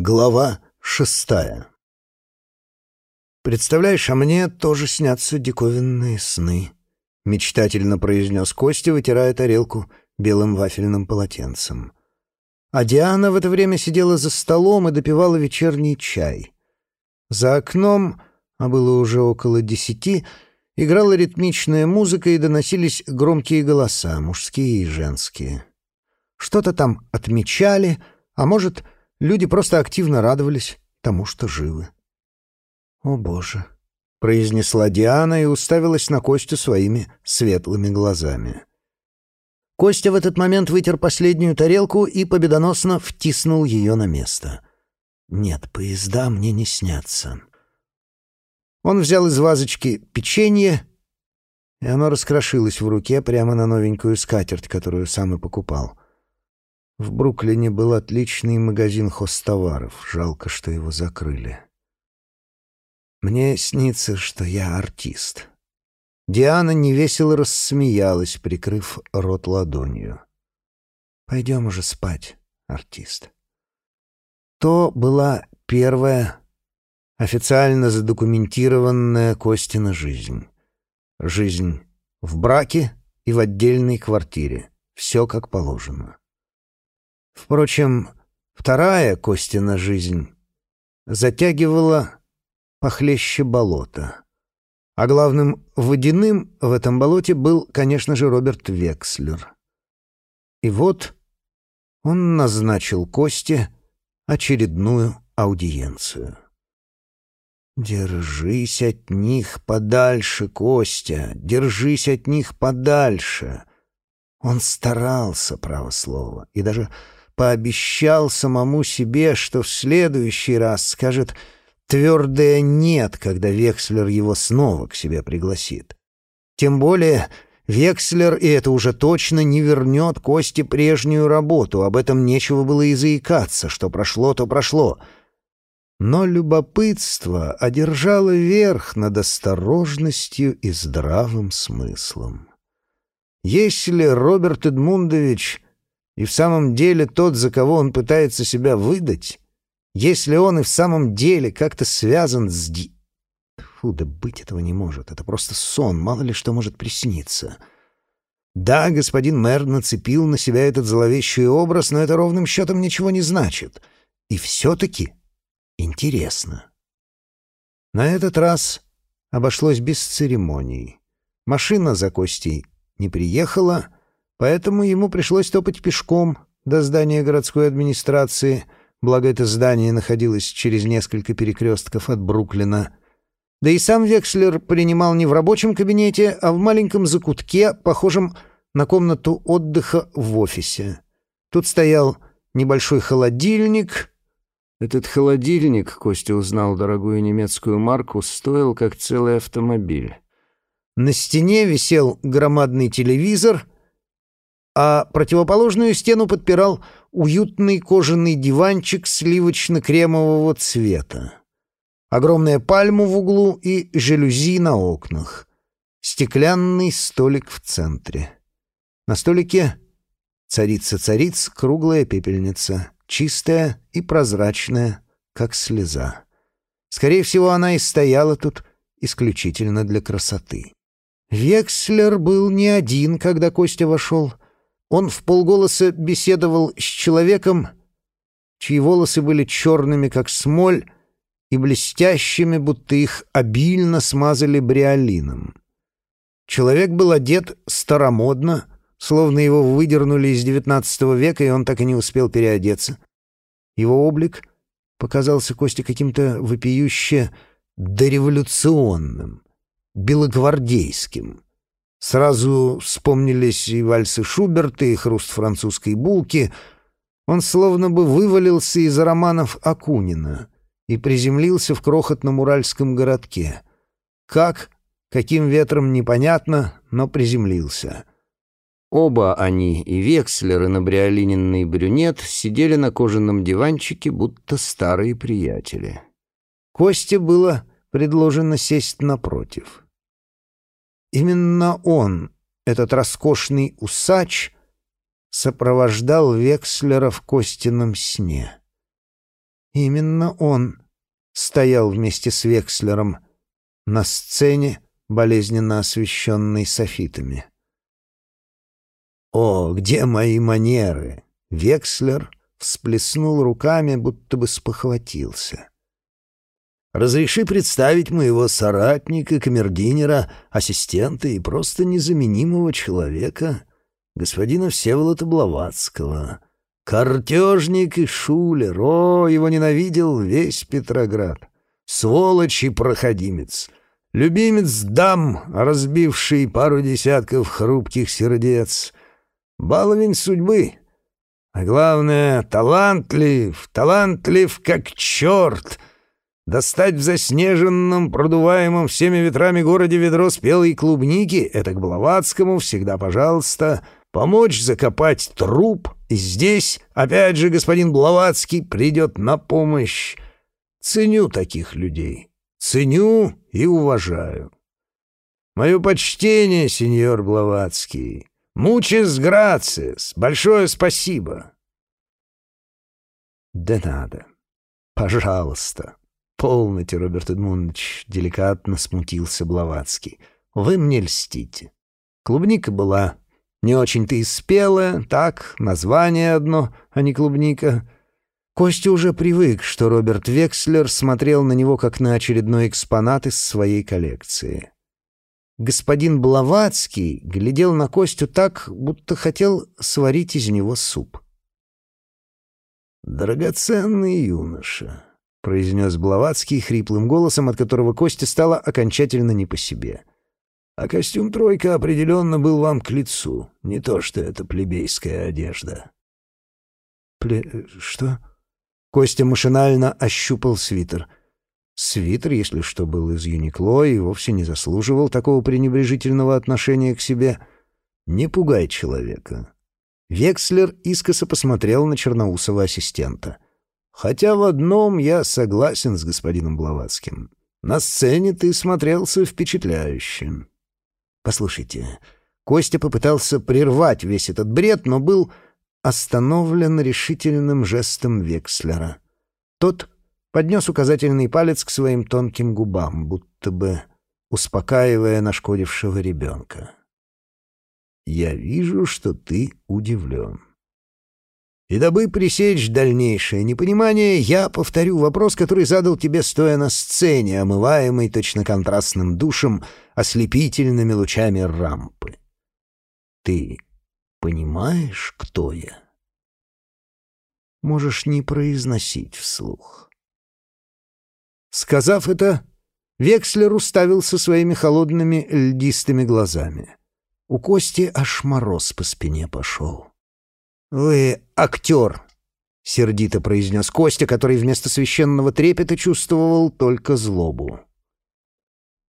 Глава шестая «Представляешь, а мне тоже снятся диковинные сны», — мечтательно произнес Костя, вытирая тарелку белым вафельным полотенцем. А Диана в это время сидела за столом и допивала вечерний чай. За окном, а было уже около десяти, играла ритмичная музыка и доносились громкие голоса, мужские и женские. Что-то там отмечали, а может, люди просто активно радовались тому, что живы. «О, Боже!» — произнесла Диана и уставилась на Костю своими светлыми глазами. Костя в этот момент вытер последнюю тарелку и победоносно втиснул ее на место. «Нет, поезда мне не снятся». Он взял из вазочки печенье, и оно раскрошилось в руке прямо на новенькую скатерть, которую сам и покупал. В Бруклине был отличный магазин хостоваров, жалко, что его закрыли. Мне снится, что я артист. Диана невесело рассмеялась, прикрыв рот ладонью. «Пойдем уже спать, артист». То была первая официально задокументированная Костина жизнь. Жизнь в браке и в отдельной квартире. Все как положено. Впрочем, вторая Костина жизнь затягивала похлеще болота. А главным водяным в этом болоте был, конечно же, Роберт Векслер. И вот он назначил Косте очередную аудиенцию. «Держись от них подальше, Костя, держись от них подальше!» Он старался, право слово, и даже пообещал самому себе, что в следующий раз скажет твердое «нет», когда Векслер его снова к себе пригласит. Тем более Векслер, и это уже точно, не вернет Косте прежнюю работу, об этом нечего было и заикаться, что прошло, то прошло. Но любопытство одержало верх над осторожностью и здравым смыслом. Если Роберт Эдмундович и в самом деле тот, за кого он пытается себя выдать, если он и в самом деле как-то связан с Ди... Фу, да быть этого не может. Это просто сон, мало ли что может присниться. Да, господин мэр нацепил на себя этот зловещий образ, но это ровным счетом ничего не значит. И все-таки интересно. На этот раз обошлось без церемоний. Машина за Костей не приехала, поэтому ему пришлось топать пешком до здания городской администрации — благо это здание находилось через несколько перекрестков от Бруклина. Да и сам Векслер принимал не в рабочем кабинете, а в маленьком закутке, похожем на комнату отдыха в офисе. Тут стоял небольшой холодильник. Этот холодильник, Костя узнал дорогую немецкую марку, стоил как целый автомобиль. На стене висел громадный телевизор, а противоположную стену подпирал уютный кожаный диванчик сливочно-кремового цвета. Огромная пальма в углу и жалюзи на окнах. Стеклянный столик в центре. На столике царица цариц, круглая пепельница, чистая и прозрачная, как слеза. Скорее всего, она и стояла тут исключительно для красоты. Векслер был не один, когда Костя вошел — он в полголоса беседовал с человеком, чьи волосы были черными, как смоль, и блестящими, будто их обильно смазали бриолином. Человек был одет старомодно, словно его выдернули из девятнадцатого века, и он так и не успел переодеться. Его облик показался Косте каким-то вопиюще дореволюционным, белогвардейским — Сразу вспомнились и вальсы Шуберта, и хруст французской булки. Он словно бы вывалился из романов Акунина и приземлился в крохотном уральском городке. Как? Каким ветром непонятно, но приземлился. Оба они, и Векслер, и набриолиненный брюнет, сидели на кожаном диванчике, будто старые приятели. Косте было предложено сесть напротив. Именно он, этот роскошный усач, сопровождал Векслера в Костином сне. Именно он стоял вместе с Векслером на сцене, болезненно освещенной софитами. «О, где мои манеры?» Векслер всплеснул руками, будто бы спохватился. «Разреши представить моего соратника, камердинера, ассистента и просто незаменимого человека, господина Всеволода Блаватского. Картежник и шулер, о, его ненавидел весь Петроград. Сволочь и проходимец, любимец дам, разбивший пару десятков хрупких сердец, баловень судьбы». А главное, талантлив, талантлив как черт. Достать в заснеженном, продуваемом всеми ветрами городе ведро спелой клубники — это к Блаватскому всегда пожалуйста. Помочь закопать труп, и здесь, опять же, господин Блаватский придет на помощь. Ценю таких людей. Ценю и уважаю. Мое почтение, сеньор Блаватский. Мучес грациес. Большое спасибо. Да надо. Пожалуйста. Полноте, Роберт Эдмундович, деликатно смутился Блаватский. Вы мне льстите. Клубника была не очень-то и спелая, так, название одно, а не клубника. Костя уже привык, что Роберт Векслер смотрел на него как на очередной экспонат из своей коллекции. Господин Блаватский глядел на Костю так, будто хотел сварить из него суп. «Драгоценный юноша», — произнес Блаватский хриплым голосом, от которого Костя стало окончательно не по себе. «А костюм «тройка» определенно был вам к лицу, не то что эта плебейская одежда». «Пле... что?» Костя машинально ощупал свитер — Свитер, если что, был из Юникло и вовсе не заслуживал такого пренебрежительного отношения к себе. Не пугай человека. Векслер искоса посмотрел на черноусого ассистента. «Хотя в одном я согласен с господином Блаватским. На сцене ты смотрелся впечатляюще». «Послушайте, Костя попытался прервать весь этот бред, но был остановлен решительным жестом Векслера. Тот поднес указательный палец к своим тонким губам, будто бы успокаивая нашкодившего ребенка. «Я вижу, что ты удивлен». И дабы пресечь дальнейшее непонимание, я повторю вопрос, который задал тебе, стоя на сцене, омываемой точно контрастным душем, ослепительными лучами рампы. Ты понимаешь, кто я? Можешь не произносить вслух. Сказав это, Векслер уставился своими холодными льдистыми глазами. У Кости аж мороз по спине пошел. «Вы актер», — сердито произнес Костя, который вместо священного трепета чувствовал только злобу.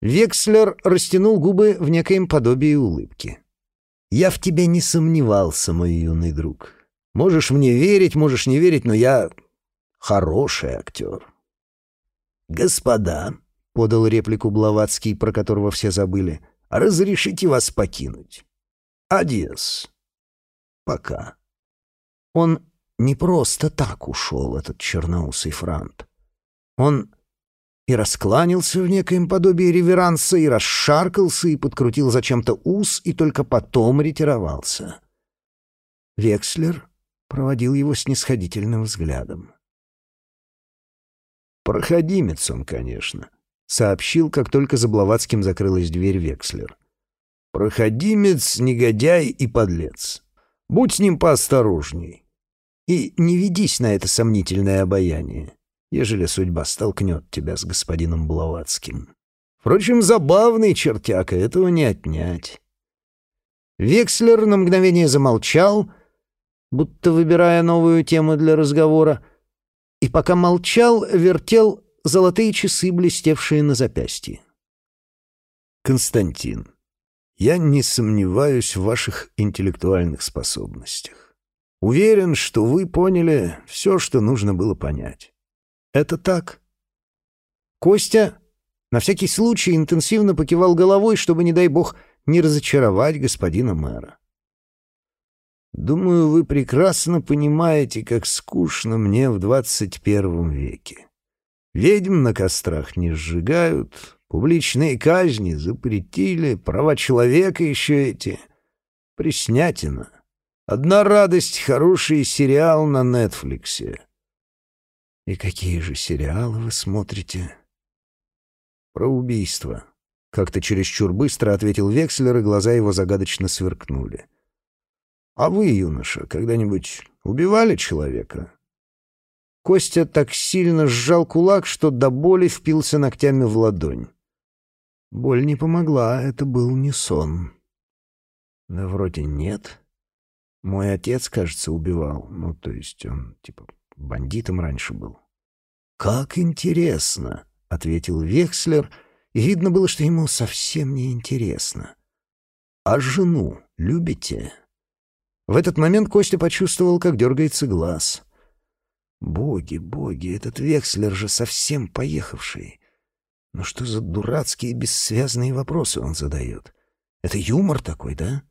Векслер растянул губы в некоем подобии улыбки. «Я в тебе не сомневался, мой юный друг. Можешь мне верить, можешь не верить, но я хороший актер. «Господа», — подал реплику Блаватский, про которого все забыли, — «разрешите вас покинуть». «Адиос». «Пока». Он не просто так ушел, этот черноусый франт. Он и раскланялся в некоем подобии реверанса, и расшаркался, и подкрутил зачем-то ус, и только потом ретировался. Векслер проводил его снисходительным взглядом. Проходимец он, конечно, сообщил, как только за Блаватским закрылась дверь Векслер. Проходимец, негодяй и подлец. Будь с ним поосторожней. И не ведись на это сомнительное обаяние, ежели судьба столкнет тебя с господином Блаватским. Впрочем, забавный чертяка, этого не отнять. Векслер на мгновение замолчал, будто выбирая новую тему для разговора, и пока молчал, вертел золотые часы, блестевшие на запястье. «Константин, я не сомневаюсь в ваших интеллектуальных способностях. Уверен, что вы поняли все, что нужно было понять. Это так?» Костя на всякий случай интенсивно покивал головой, чтобы, не дай бог, не разочаровать господина мэра. Думаю, вы прекрасно понимаете, как скучно мне в двадцать первом веке. Ведьм на кострах не сжигают, публичные казни запретили, права человека еще эти. Приснятина. Одна радость — хороший сериал на Нетфликсе. И какие же сериалы вы смотрите? Про убийство. Как-то чересчур быстро ответил Векслер, и глаза его загадочно сверкнули. «А вы, юноша, когда-нибудь убивали человека?» Костя так сильно сжал кулак, что до боли впился ногтями в ладонь. Боль не помогла, это был не сон. Да вроде нет. Мой отец, кажется, убивал. Ну, то есть он, типа, бандитом раньше был. «Как интересно!» — ответил Векслер, и видно было, что ему совсем не интересно. «А жену любите?» В этот момент Костя почувствовал, как дергается глаз. «Боги, боги, этот Векслер же совсем поехавший. Ну что за дурацкие бессвязные вопросы он задает? Это юмор такой, да?»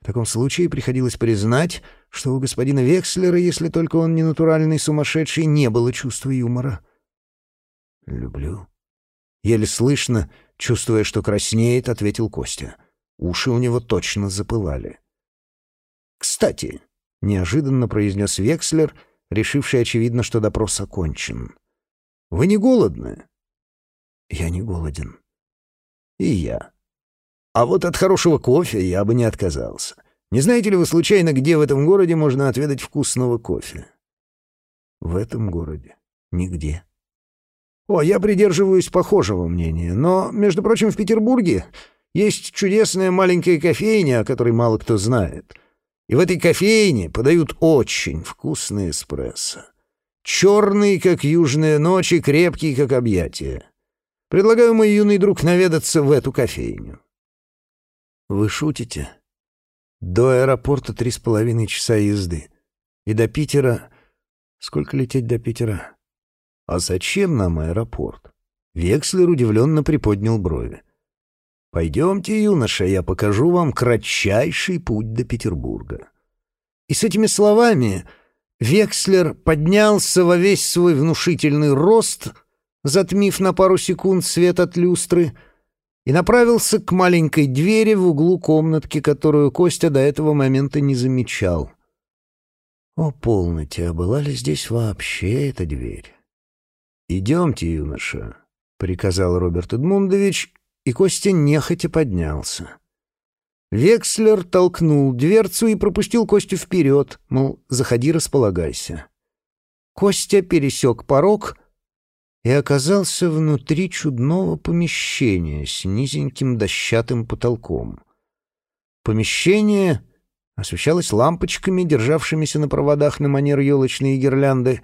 В таком случае приходилось признать, что у господина Векслера, если только он не натуральный сумасшедший, не было чувства юмора. «Люблю». Еле слышно, чувствуя, что краснеет, ответил Костя. Уши у него точно запылали. «Кстати», — неожиданно произнес Векслер, решивший, очевидно, что допрос окончен. «Вы не голодны?» «Я не голоден». «И я». «А вот от хорошего кофе я бы не отказался. Не знаете ли вы случайно, где в этом городе можно отведать вкусного кофе?» «В этом городе? Нигде». «О, я придерживаюсь похожего мнения, но, между прочим, в Петербурге есть чудесная маленькая кофейня, о которой мало кто знает». И в этой кофейне подают очень вкусный эспрессо. Черный, как южная ночь, и крепкий, как объятие. Предлагаю, мой юный друг, наведаться в эту кофейню. Вы шутите? До аэропорта три с половиной часа езды. И до Питера... Сколько лететь до Питера? А зачем нам аэропорт? Векслер удивленно приподнял брови. «Пойдемте, юноша, я покажу вам кратчайший путь до Петербурга». И с этими словами Векслер поднялся во весь свой внушительный рост, затмив на пару секунд свет от люстры, и направился к маленькой двери в углу комнатки, которую Костя до этого момента не замечал. О, полноте, а была ли здесь вообще эта дверь? «Идемте, юноша», — приказал Роберт Эдмундович, и Костя нехотя поднялся. Векслер толкнул дверцу и пропустил Костю вперед, мол, заходи, располагайся. Костя пересек порог и оказался внутри чудного помещения с низеньким дощатым потолком. Помещение освещалось лампочками, державшимися на проводах на манер елочные гирлянды,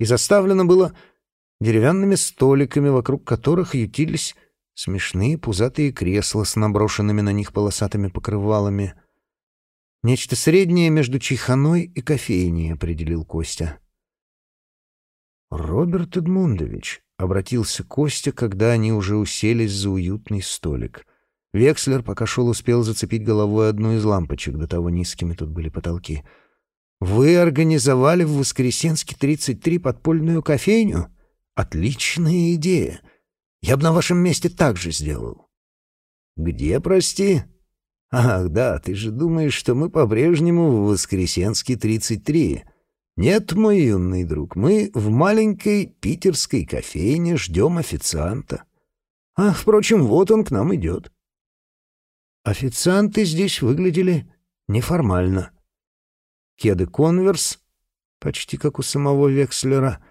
и заставлено было деревянными столиками, вокруг которых ютились Смешные пузатые кресла с наброшенными на них полосатыми покрывалами. Нечто среднее между чайханой и кофейней, определил Костя. «Роберт Эдмундович», — обратился Костя, когда они уже уселись за уютный столик. Векслер, пока шел, успел зацепить головой одну из лампочек, до того низкими тут были потолки. «Вы организовали в Воскресенске 33 подпольную кофейню? Отличная идея!» Я бы на вашем месте так же сделал». «Где, прости?» «Ах, да, ты же думаешь, что мы по-прежнему в Воскресенске 33. Нет, мой юный друг, мы в маленькой питерской кофейне ждем официанта. А, впрочем, вот он к нам идет». Официанты здесь выглядели неформально. Кеды «Конверс», почти как у самого Векслера,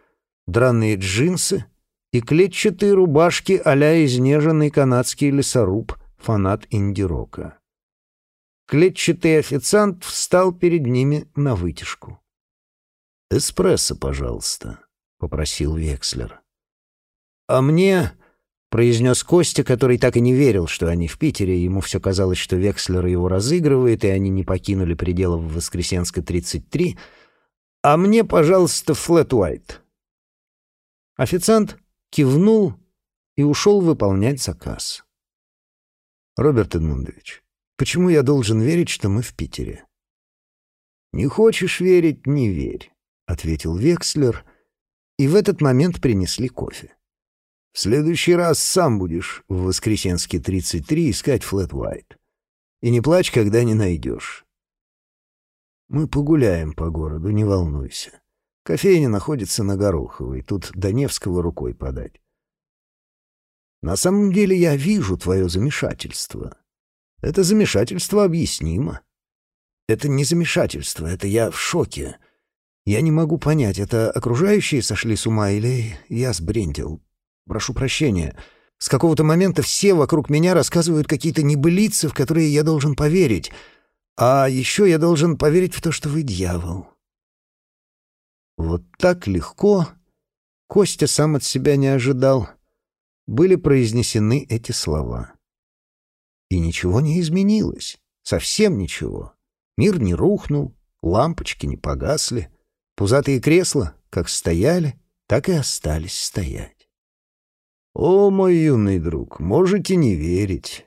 драные джинсы, и клетчатые рубашки а-ля изнеженный канадский лесоруб, фанат инди-рока. Клетчатый официант встал перед ними на вытяжку. «Эспрессо, пожалуйста», — попросил Векслер. «А мне...» — произнес Костя, который так и не верил, что они в Питере, ему все казалось, что Векслер его разыгрывает, и они не покинули пределов Воскресенска 33. «А мне, пожалуйста, флэт уайт». Официант кивнул и ушел выполнять заказ. «Роберт Эдмундович, почему я должен верить, что мы в Питере?» «Не хочешь верить — не верь», — ответил Векслер, и в этот момент принесли кофе. «В следующий раз сам будешь в Воскресенске 33 искать Флэт Уайт. И не плачь, когда не найдешь. Мы погуляем по городу, не волнуйся. Кофейня находится на Гороховой, тут до Невского рукой подать. На самом деле я вижу твое замешательство. Это замешательство объяснимо. Это не замешательство, это я в шоке. Я не могу понять, это окружающие сошли с ума или я сбрендил. Прошу прощения. С какого-то момента все вокруг меня рассказывают какие-то небылицы, в которые я должен поверить. А еще я должен поверить в то, что вы дьявол. Вот так легко, Костя сам от себя не ожидал, были произнесены эти слова. И ничего не изменилось, совсем ничего. Мир не рухнул, лампочки не погасли, пузатые кресла как стояли, так и остались стоять. О, мой юный друг, можете не верить.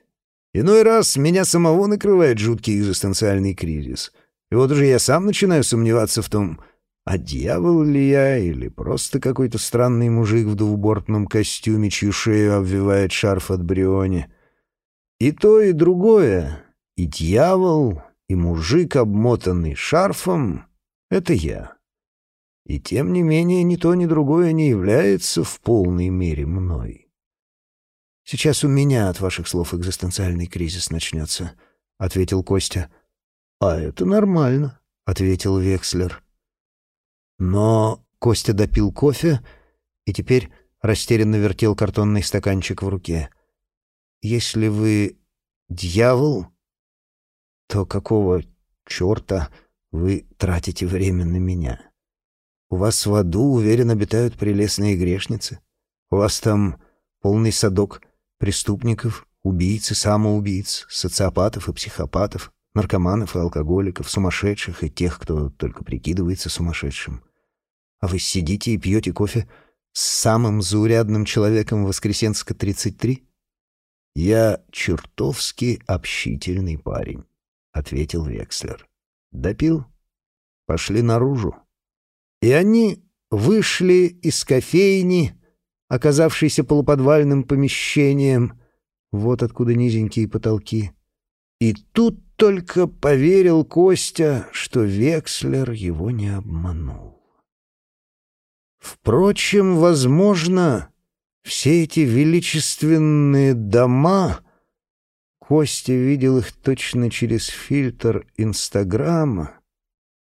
Иной раз меня самого накрывает жуткий экзистенциальный кризис. И вот уже я сам начинаю сомневаться в том, а дьявол ли я или просто какой-то странный мужик в двубортном костюме, чью шею обвивает шарф от бриони. И то, и другое, и дьявол, и мужик, обмотанный шарфом — это я. И тем не менее ни то, ни другое не является в полной мере мной. «Сейчас у меня от ваших слов экзистенциальный кризис начнется», — ответил Костя. «А это нормально», — ответил Векслер. Но Костя допил кофе и теперь растерянно вертел картонный стаканчик в руке. «Если вы дьявол, то какого черта вы тратите время на меня? У вас в аду, уверен, обитают прелестные грешницы. У вас там полный садок преступников, убийц и самоубийц, социопатов и психопатов, наркоманов и алкоголиков, сумасшедших и тех, кто только прикидывается сумасшедшим. А вы сидите и пьете кофе с самым заурядным человеком Воскресенска-33? Я чертовски общительный парень ответил Векслер. Допил? Пошли наружу. И они вышли из кофейни, оказавшейся полуподвальным помещением, вот откуда низенькие потолки. И тут только поверил Костя, что Векслер его не обманул. Впрочем, возможно, все эти величественные дома Костя видел их точно через фильтр Инстаграма,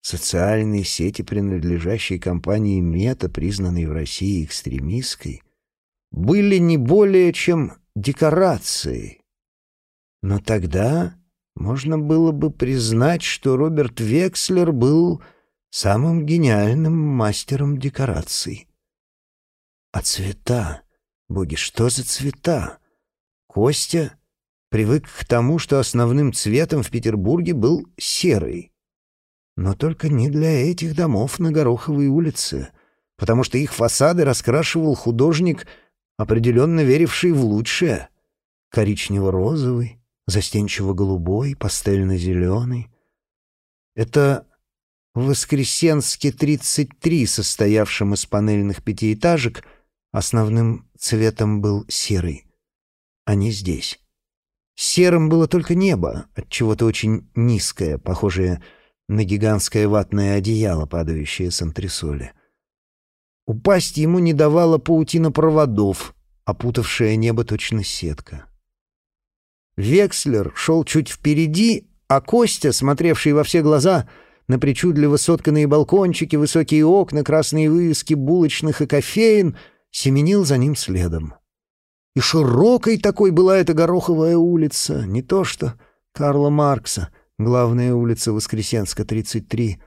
социальной сети, принадлежащей компании Мета, признанной в России экстремистской, были не более чем декорацией. Но тогда можно было бы признать, что Роберт Векслер был самым гениальным мастером декораций. А цвета? Боги, что за цвета? Костя привык к тому, что основным цветом в Петербурге был серый. Но только не для этих домов на Гороховой улице, потому что их фасады раскрашивал художник, определенно веривший в лучшее. Коричнево-розовый, застенчиво-голубой, пастельно-зеленый. Это в Воскресенске 33, состоявшем из панельных пятиэтажек, основным цветом был серый. А не здесь. Серым было только небо, от чего-то очень низкое, похожее на гигантское ватное одеяло, падающее с антресоли. Упасть ему не давала паутина проводов, опутавшая небо точно сетка. Векслер шел чуть впереди, а Костя, смотревший во все глаза на причудливо сотканные балкончики, высокие окна, красные вывески булочных и кофеин, семенил за ним следом. И широкой такой была эта Гороховая улица, не то что Карла Маркса, главная улица Воскресенска, 33.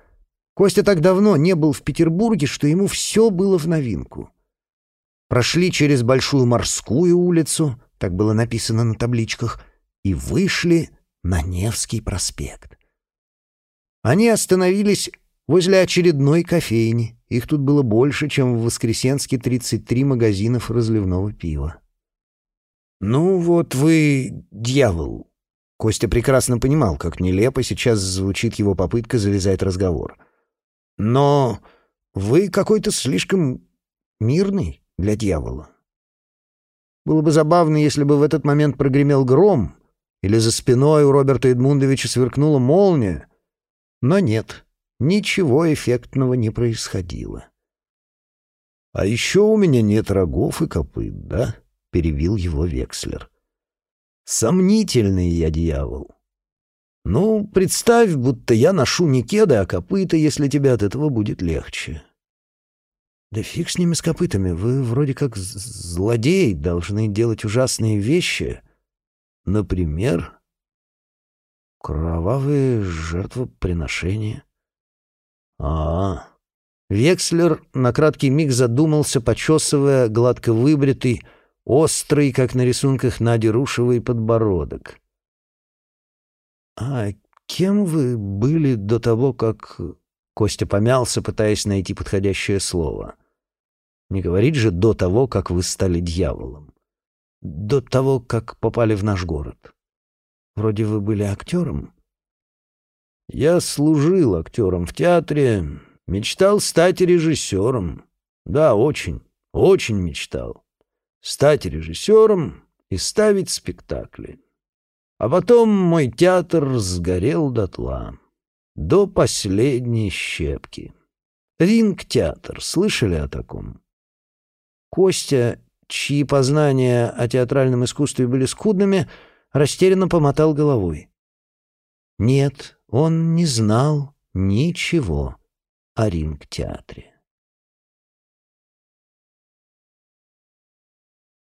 Костя так давно не был в Петербурге, что ему все было в новинку. Прошли через Большую Морскую улицу, так было написано на табличках, и вышли на Невский проспект. Они остановились возле очередной кофейни. Их тут было больше, чем в Воскресенске 33 магазинов разливного пива. «Ну вот вы дьявол», Костя прекрасно понимал, как нелепо сейчас звучит его попытка завязать разговор. «Но вы какой-то слишком мирный для дьявола. Было бы забавно, если бы в этот момент прогремел гром, или за спиной у Роберта Эдмундовича сверкнула молния. Но нет, ничего эффектного не происходило. «А еще у меня нет рогов и копыт, да?» — перевил его Векслер. «Сомнительный я дьявол. Ну, представь, будто я ношу не кеды, а копыта, если тебе от этого будет легче». «Да фиг с ними с копытами, вы вроде как злодей, должны делать ужасные вещи. Например, кровавые жертвоприношения». «А-а-а!» Векслер на краткий миг задумался, почесывая гладко выбритый, острый, как на рисунках Нади Рушевой, подбородок. «А кем вы были до того, как...» Костя помялся, пытаясь найти подходящее слово. «Не говорить же до того, как вы стали дьяволом. До того, как попали в наш город. Вроде вы были актером?» «Я служил актером в театре, Мечтал стать режиссером. Да, очень, очень мечтал. Стать режиссером и ставить спектакли. А потом мой театр сгорел дотла. До последней щепки. Ринг-театр. Слышали о таком? Костя, чьи познания о театральном искусстве были скудными, растерянно помотал головой. Нет, он не знал ничего о ринг-театре.